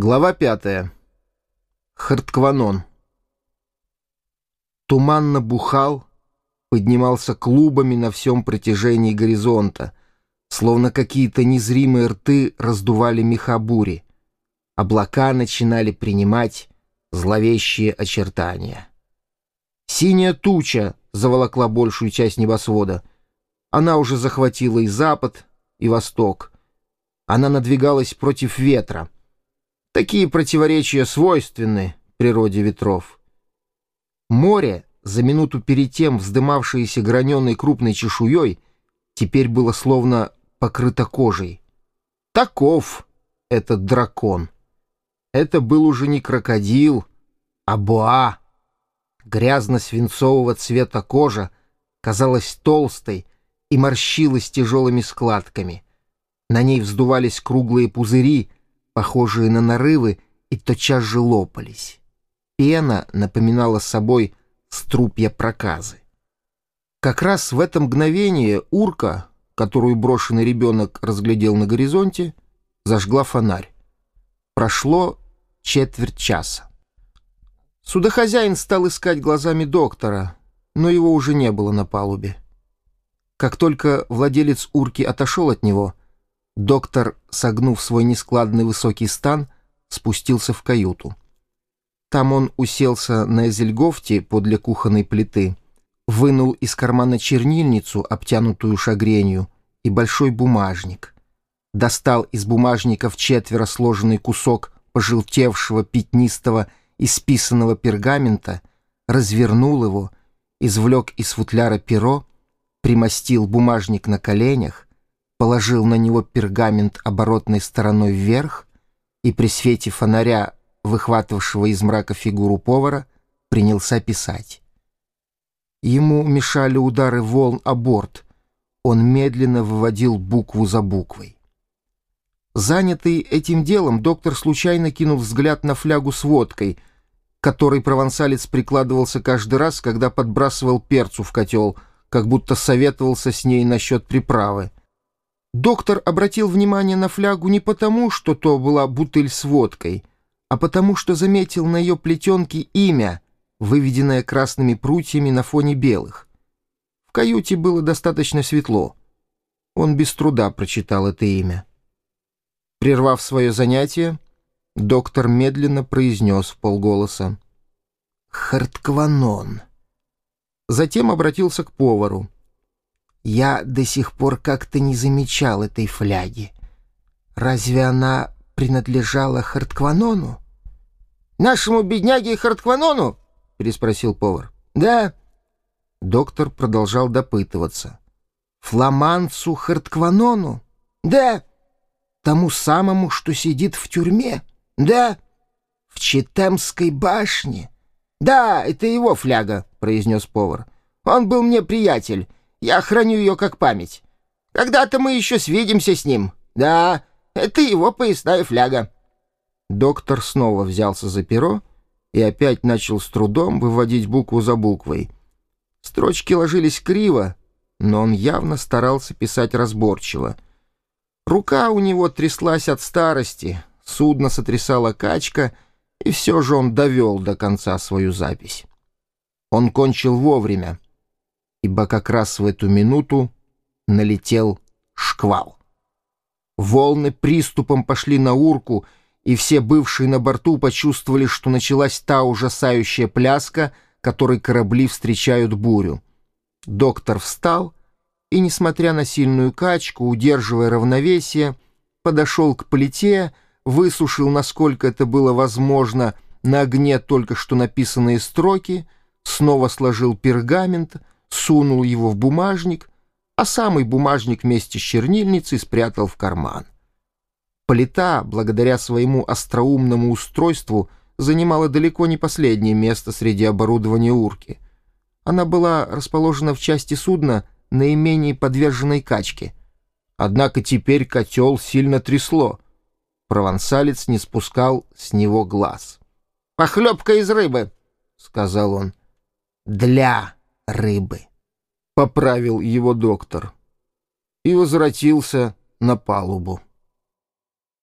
Глава пятая. Харткванон. Туман набухал, поднимался клубами на всем протяжении горизонта, словно какие-то незримые рты раздували меха бури. Облака начинали принимать зловещие очертания. Синяя туча заволокла большую часть небосвода. Она уже захватила и запад, и восток. Она надвигалась против ветра — Такие противоречия свойственны природе ветров. Море, за минуту перед тем вздымавшееся граненой крупной чешуей, теперь было словно покрыто кожей. Таков этот дракон. Это был уже не крокодил, а буа. Грязно-свинцового цвета кожа казалась толстой и морщилась тяжелыми складками. На ней вздувались круглые пузыри — похожие на нарывы, и тотчас же лопались. Пена напоминала собой струпья проказы. Как раз в это мгновение урка, которую брошенный ребенок разглядел на горизонте, зажгла фонарь. Прошло четверть часа. Судохозяин стал искать глазами доктора, но его уже не было на палубе. Как только владелец урки отошел от него, Доктор, согнув свой нескладный высокий стан, спустился в каюту. Там он уселся на эзельгофте подле кухонной плиты, вынул из кармана чернильницу, обтянутую шагренью, и большой бумажник. Достал из бумажника в четверо сложенный кусок пожелтевшего, пятнистого, исписанного пергамента, развернул его, извлек из футляра перо, примостил бумажник на коленях, положил на него пергамент оборотной стороной вверх и при свете фонаря, выхватывавшего из мрака фигуру повара, принялся писать. Ему мешали удары волн о борт. Он медленно выводил букву за буквой. Занятый этим делом, доктор случайно кинул взгляд на флягу с водкой, которой провансалец прикладывался каждый раз, когда подбрасывал перцу в котел, как будто советовался с ней насчет приправы. Доктор обратил внимание на флягу не потому, что то была бутыль с водкой, а потому, что заметил на ее плетенке имя, выведенное красными прутьями на фоне белых. В каюте было достаточно светло. Он без труда прочитал это имя. Прервав свое занятие, доктор медленно произнес в полголоса «Харткванон». Затем обратился к повару. Я до сих пор как-то не замечал этой фляги. Разве она принадлежала Харткванону? «Нашему бедняге Харткванону?» — переспросил повар. «Да». Доктор продолжал допытываться. «Фламанцу Харткванону?» «Да». «Тому самому, что сидит в тюрьме?» «Да». «В Читемской башне?» «Да, это его фляга», — произнес повар. «Он был мне приятель». Я храню ее как память. Когда-то мы еще свидимся с ним. Да, это его поясная фляга». Доктор снова взялся за перо и опять начал с трудом выводить букву за буквой. Строчки ложились криво, но он явно старался писать разборчиво. Рука у него тряслась от старости, судно сотрясала качка, и все же он довел до конца свою запись. Он кончил вовремя ибо как раз в эту минуту налетел шквал. Волны приступом пошли на урку, и все бывшие на борту почувствовали, что началась та ужасающая пляска, которой корабли встречают бурю. Доктор встал и, несмотря на сильную качку, удерживая равновесие, подошел к плите, высушил, насколько это было возможно, на огне только что написанные строки, снова сложил пергамент — сунул его в бумажник, а самый бумажник вместе с чернильницей спрятал в карман. Плита, благодаря своему остроумному устройству, занимала далеко не последнее место среди оборудования урки. Она была расположена в части судна, наименее подверженной качке. Однако теперь котел сильно трясло. Провансалец не спускал с него глаз. «Похлебка из рыбы», — сказал он. «Для рыбы», — поправил его доктор и возвратился на палубу.